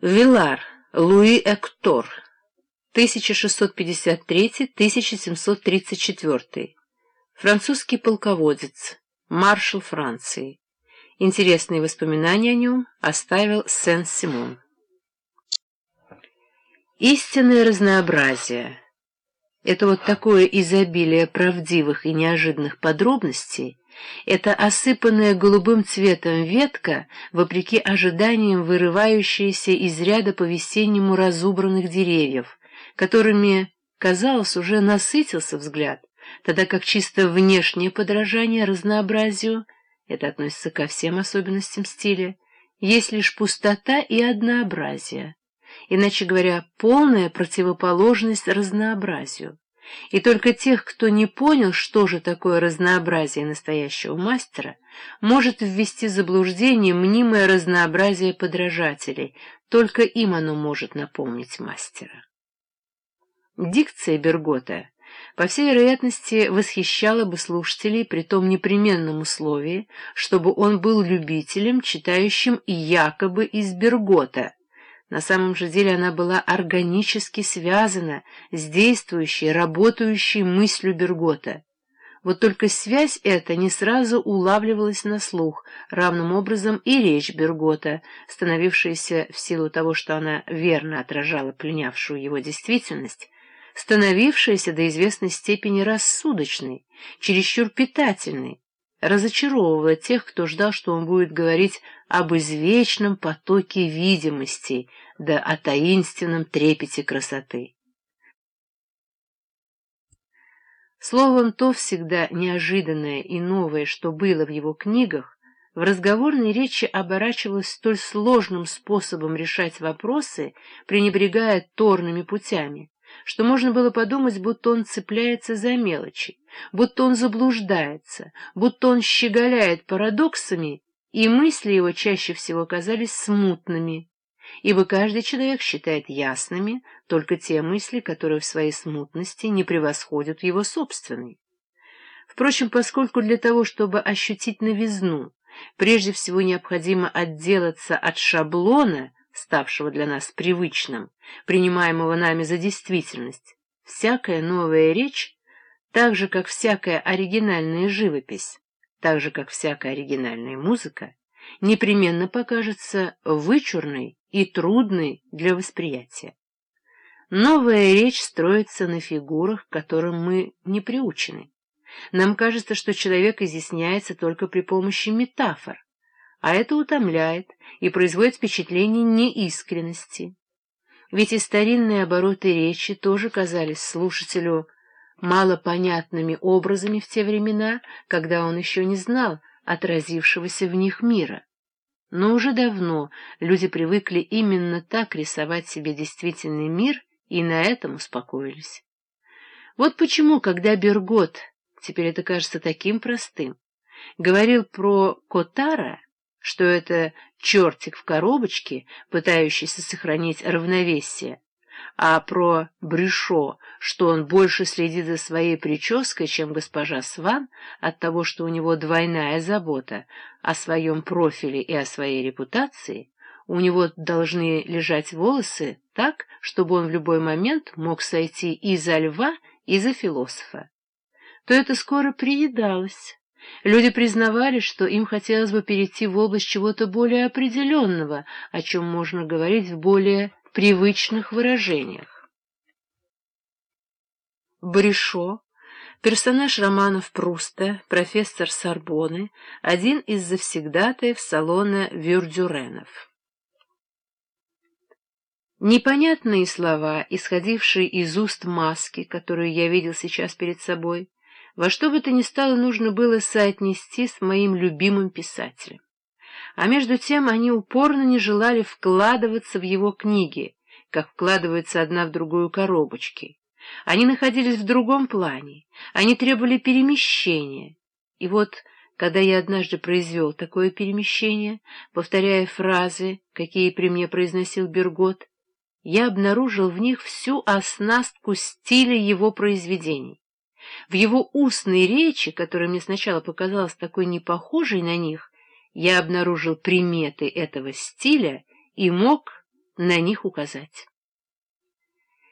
Вилар, Луи Эктор, 1653-1734. Французский полководец, маршал Франции. Интересные воспоминания о нем оставил Сен-Симон. Истинное разнообразие — это вот такое изобилие правдивых и неожиданных подробностей, эта осыпанная голубым цветом ветка, вопреки ожиданиям вырывающаяся из ряда по-весеннему разубранных деревьев, которыми, казалось, уже насытился взгляд, тогда как чисто внешнее подражание разнообразию, это относится ко всем особенностям стиля, есть лишь пустота и однообразие, иначе говоря, полная противоположность разнообразию. И только тех, кто не понял, что же такое разнообразие настоящего мастера, может ввести в заблуждение мнимое разнообразие подражателей, только им оно может напомнить мастера. Дикция Бергота, по всей вероятности, восхищала бы слушателей при том непременном условии, чтобы он был любителем, читающим якобы из Бергота — на самом же деле она была органически связана с действующей, работающей мыслью Бергота. Вот только связь эта не сразу улавливалась на слух, равным образом и речь Бергота, становившаяся в силу того, что она верно отражала пленявшую его действительность, становившаяся до известной степени рассудочной, чересчур питательной, разочаровывала тех, кто ждал, что он будет говорить об извечном потоке видимостей, да о таинственном трепете красоты. Словом, то всегда неожиданное и новое, что было в его книгах, в разговорной речи оборачивалось столь сложным способом решать вопросы, пренебрегая торными путями, что можно было подумать, будто он цепляется за мелочи, будто он заблуждается, будто он щеголяет парадоксами, и мысли его чаще всего казались смутными, ибо каждый человек считает ясными только те мысли, которые в своей смутности не превосходят его собственной. Впрочем, поскольку для того, чтобы ощутить новизну, прежде всего необходимо отделаться от шаблона, ставшего для нас привычным, принимаемого нами за действительность, всякая новая речь, так же, как всякая оригинальная живопись, так же, как всякая оригинальная музыка, непременно покажется вычурной и трудной для восприятия. Новая речь строится на фигурах, к которым мы не приучены. Нам кажется, что человек изъясняется только при помощи метафор, а это утомляет и производит впечатление неискренности. Ведь и старинные обороты речи тоже казались слушателю малопонятными образами в те времена, когда он еще не знал отразившегося в них мира. Но уже давно люди привыкли именно так рисовать себе действительный мир и на этом успокоились. Вот почему, когда Бергот, теперь это кажется таким простым, говорил про Котара, что это чертик в коробочке, пытающийся сохранить равновесие, а про Брюшо, что он больше следит за своей прической, чем госпожа Сван, от того, что у него двойная забота о своем профиле и о своей репутации, у него должны лежать волосы так, чтобы он в любой момент мог сойти и за льва, и за философа, то это скоро приедалось. Люди признавали, что им хотелось бы перейти в область чего-то более определенного, о чем можно говорить в более привычных выражениях. Брешо, персонаж романов Пруста, профессор Сорбоны, один из завсегдатаев салона Вюрдюренов. Непонятные слова, исходившие из уст маски, которую я видел сейчас перед собой, во что бы то ни стало нужно было соотнести с моим любимым писателем. А между тем они упорно не желали вкладываться в его книги, как вкладываются одна в другую коробочки. Они находились в другом плане, они требовали перемещения. И вот, когда я однажды произвел такое перемещение, повторяя фразы, какие при мне произносил Бергот, я обнаружил в них всю оснастку стиля его произведений. В его устной речи, которая мне сначала показалась такой непохожей на них, я обнаружил приметы этого стиля и мог на них указать.